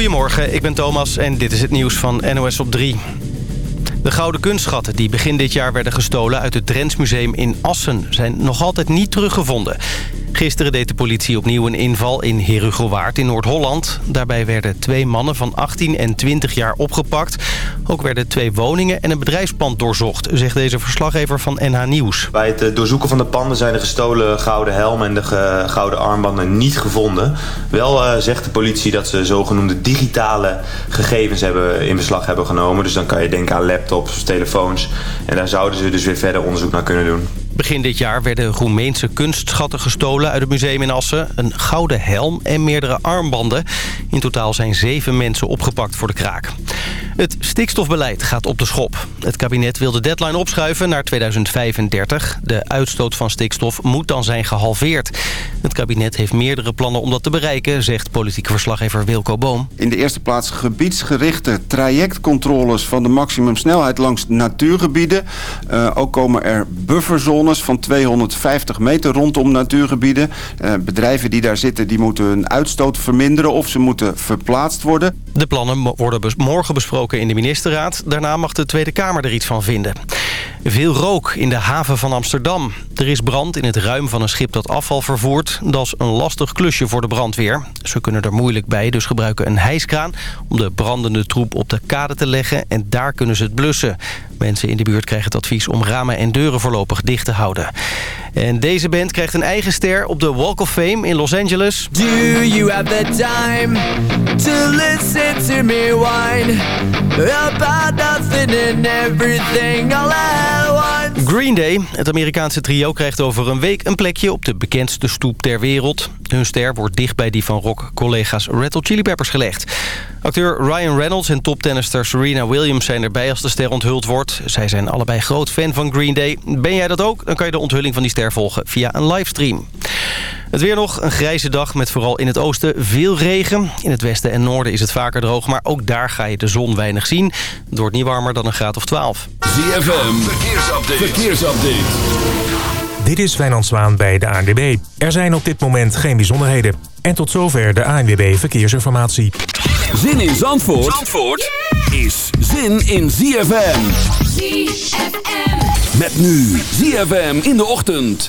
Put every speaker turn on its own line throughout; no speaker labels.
Goedemorgen, ik ben Thomas en dit is het nieuws van NOS op 3. De gouden kunstschatten die begin dit jaar werden gestolen uit het Drents Museum in Assen... zijn nog altijd niet teruggevonden. Gisteren deed de politie opnieuw een inval in Herugelwaard in Noord-Holland. Daarbij werden twee mannen van 18 en 20 jaar opgepakt. Ook werden twee woningen en een bedrijfspand doorzocht, zegt deze verslaggever van NH Nieuws.
Bij het eh, doorzoeken van de panden zijn de gestolen gouden helm en de gouden armbanden niet gevonden. Wel uh, zegt de politie dat ze zogenoemde digitale gegevens hebben in beslag hebben genomen. Dus dan kan je denken aan laptops, telefoons. En daar zouden ze dus weer verder onderzoek naar kunnen doen.
Begin dit jaar werden Roemeense kunstschatten gestolen uit het museum in Assen. Een gouden helm en meerdere armbanden. In totaal zijn zeven mensen opgepakt voor de kraak. Het stikstofbeleid gaat op de schop. Het kabinet wil de deadline opschuiven naar 2035. De uitstoot van stikstof moet dan zijn gehalveerd. Het kabinet heeft meerdere plannen om dat te bereiken... zegt politieke verslaggever Wilco Boom.
In de eerste plaats gebiedsgerichte trajectcontroles... van de maximumsnelheid langs natuurgebieden. Uh, ook komen er bufferzones van 250 meter rondom natuurgebieden. Uh, bedrijven die daar zitten die moeten hun uitstoot verminderen... of ze moeten verplaatst worden.
De plannen worden morgen besproken in de ministerraad. Daarna mag de Tweede Kamer er iets van vinden. Veel rook in de haven van Amsterdam. Er is brand in het ruim van een schip dat afval vervoert. Dat is een lastig klusje voor de brandweer. Ze kunnen er moeilijk bij, dus gebruiken een hijskraan... om de brandende troep op de kade te leggen en daar kunnen ze het blussen. Mensen in de buurt krijgen het advies om ramen en deuren voorlopig dicht te houden. En deze band krijgt een eigen ster op de Walk of Fame in Los Angeles.
Do you have the time to listen to me whine about nothing and everything all at once?
Green Day, het Amerikaanse trio, krijgt over een week een plekje op de bekendste stoep ter wereld. Hun ster wordt dicht bij die van rock-collega's Red Hot Chili Peppers gelegd. Acteur Ryan Reynolds en toptennister Serena Williams zijn erbij als de ster onthuld wordt. Zij zijn allebei groot fan van Green Day. Ben jij dat ook? Dan kan je de onthulling van die ster volgen via een livestream. Het weer nog, een grijze dag met vooral in het oosten veel regen. In het westen en noorden is het vaker droog, maar ook daar ga je de zon weinig zien. Het wordt niet warmer dan een graad of 12.
ZFM, verkeersupdate. verkeersupdate.
Dit is Wijnand Zwaan bij de ANWB. Er zijn op dit moment geen bijzonderheden. En tot zover de ANWB Verkeersinformatie.
Zin in Zandvoort, Zandvoort is zin in ZFM.
ZFM.
Met nu ZFM in de ochtend.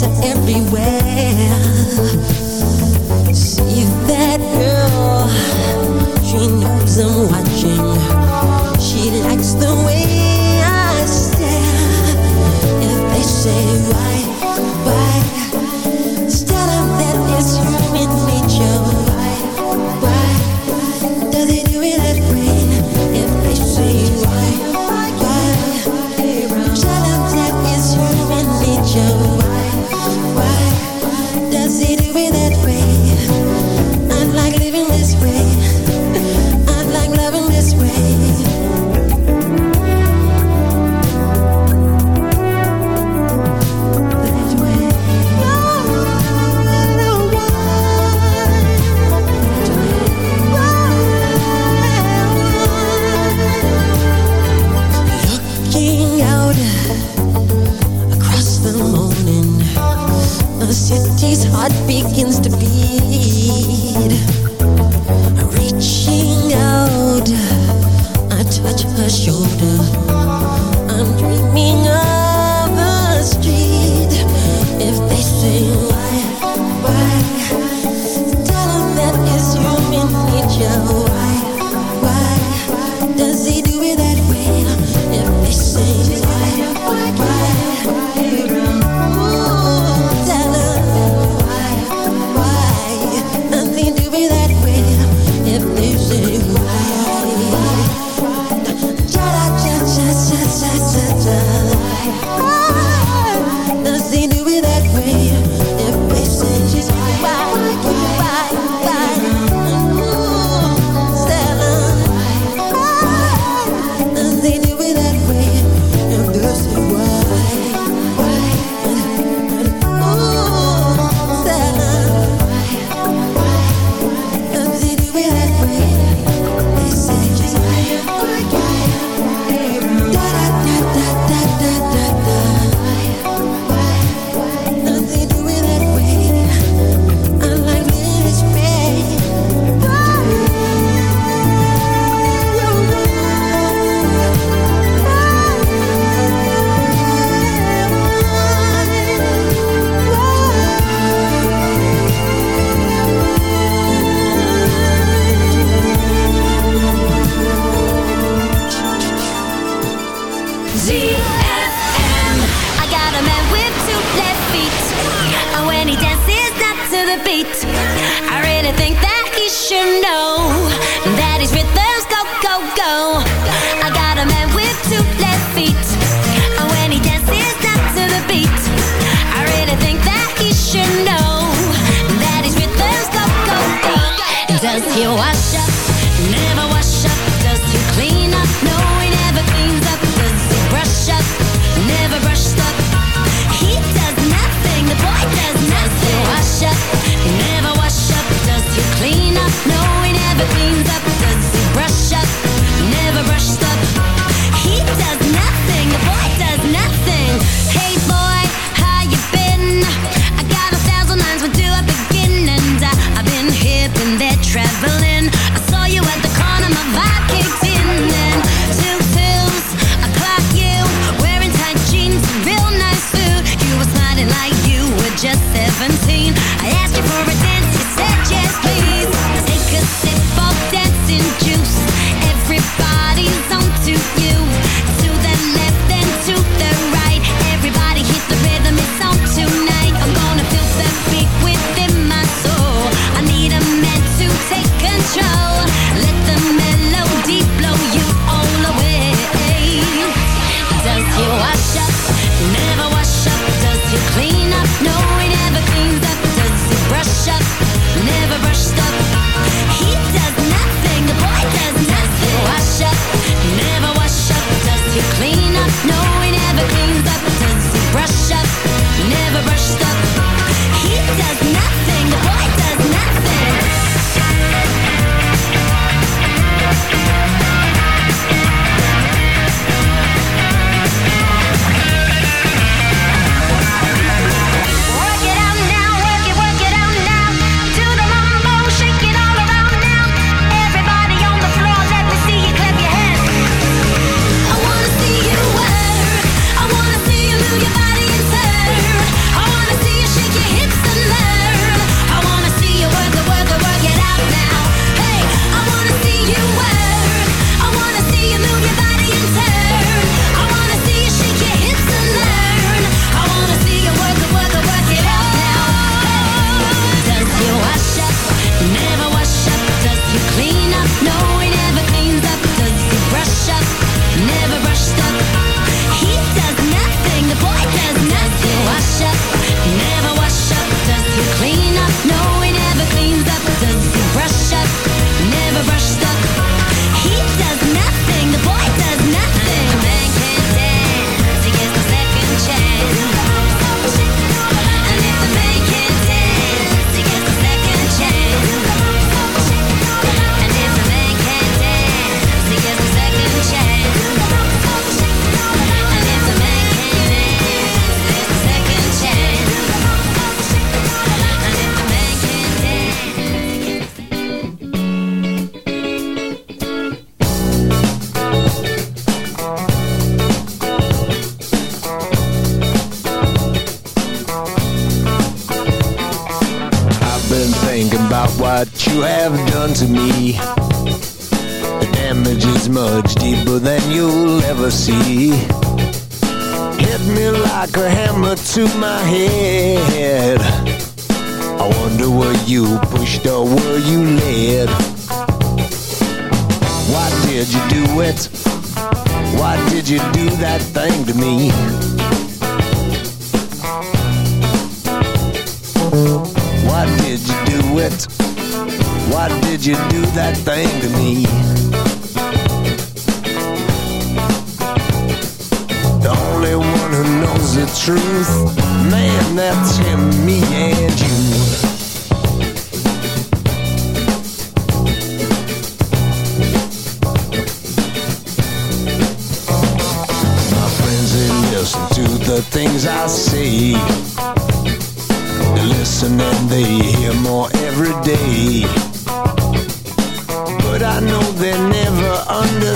Eyes are everywhere. See that girl, she knows I'm watching.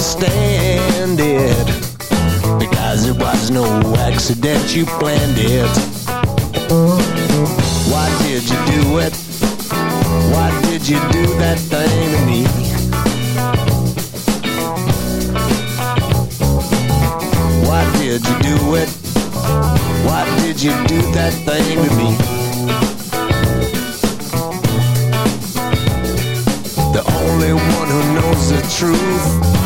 understand it Because it was no accident you planned it Why did you do it? Why did you do that thing to me? Why did you do it? Why did you do that thing to me? The only one who knows the truth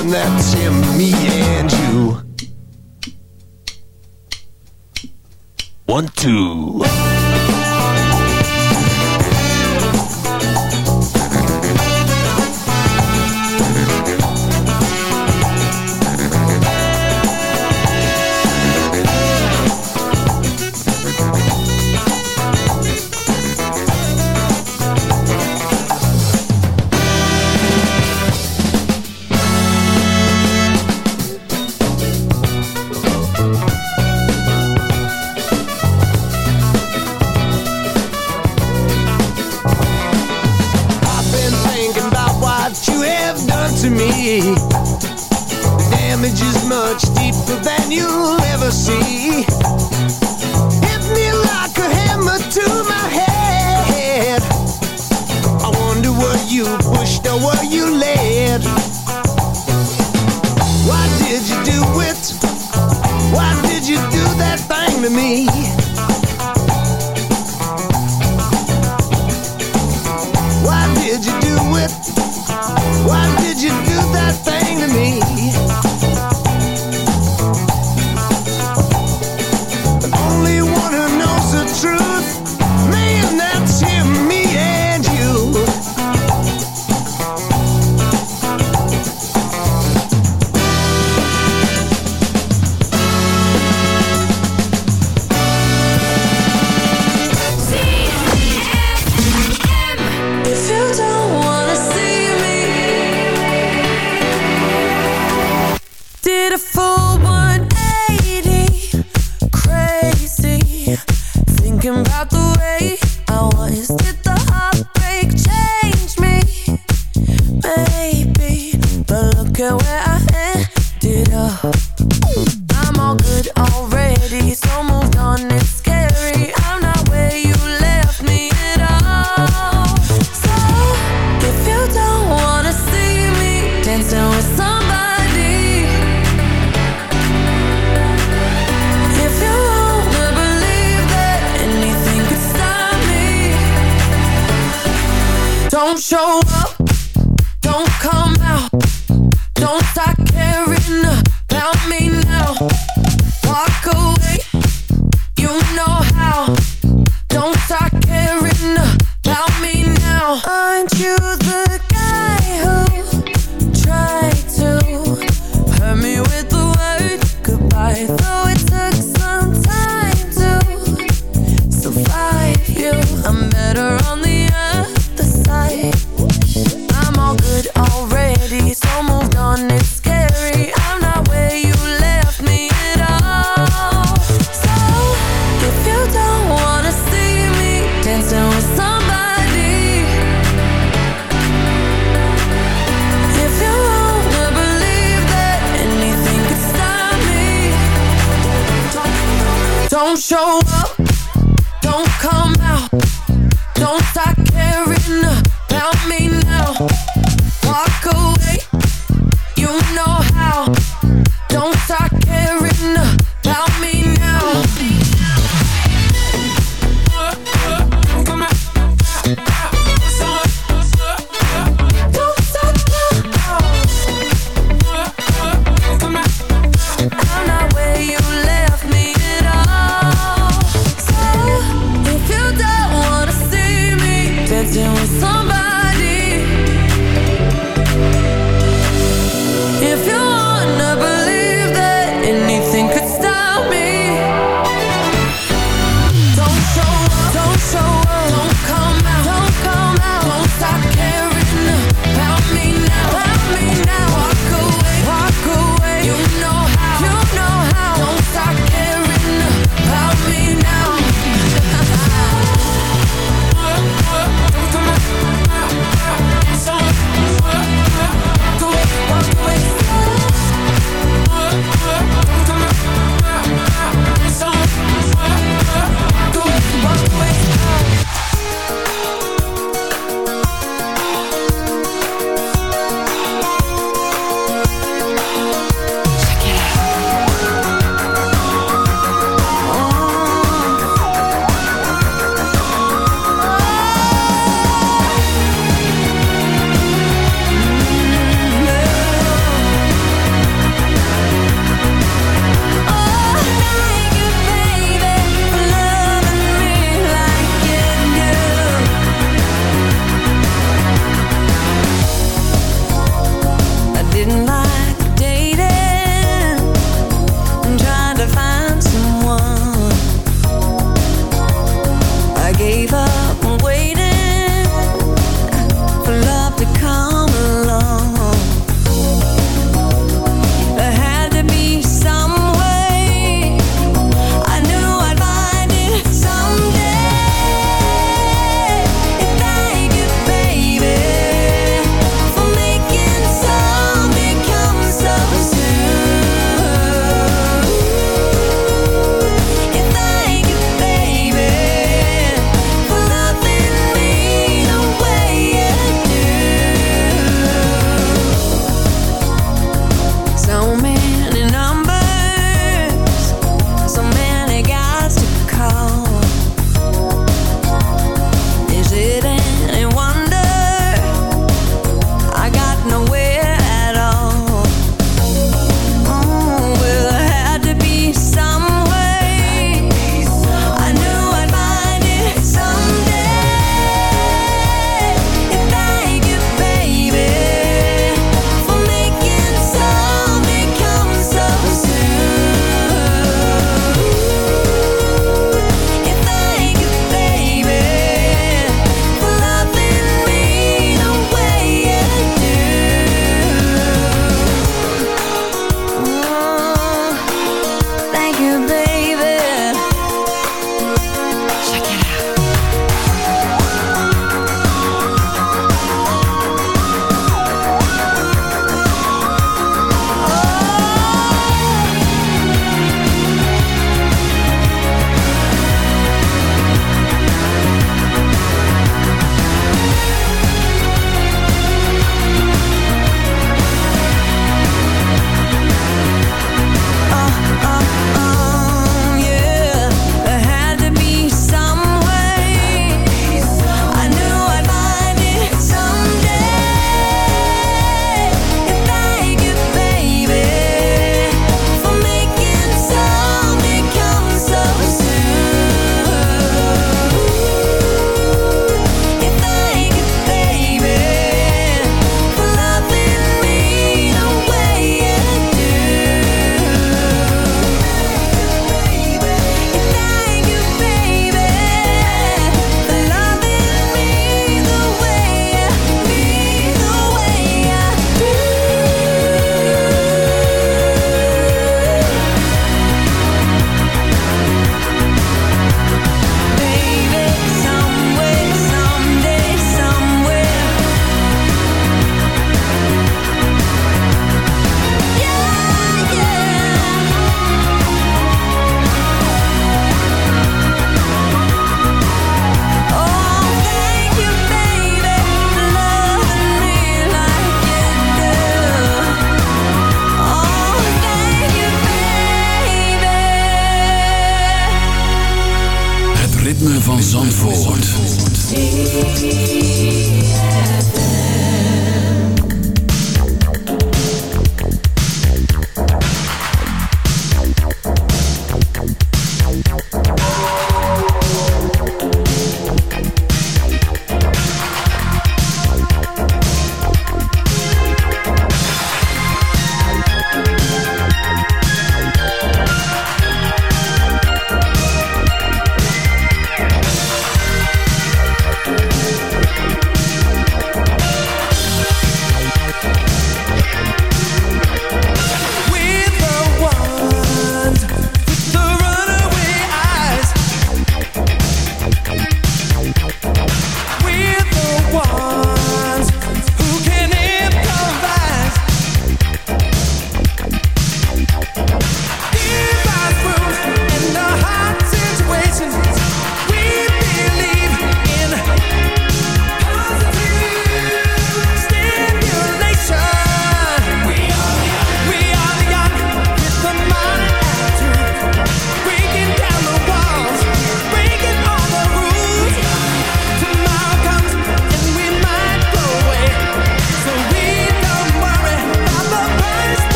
and that's him, me and you. One, two.
show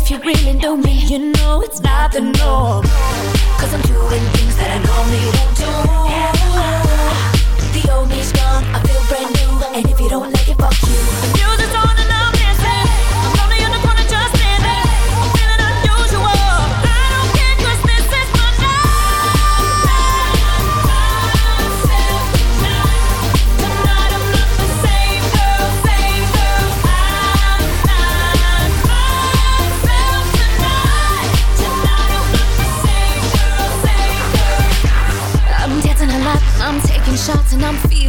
if you
really know me, you know it's not the norm. Cause I'm doing things that I normally won't do. The old me's gone, I feel brand new. And if you don't like it, fuck you.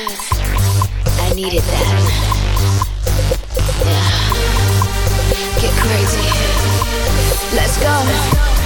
I needed that. Yeah. Get crazy. Let's go.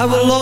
I will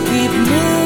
keep moving.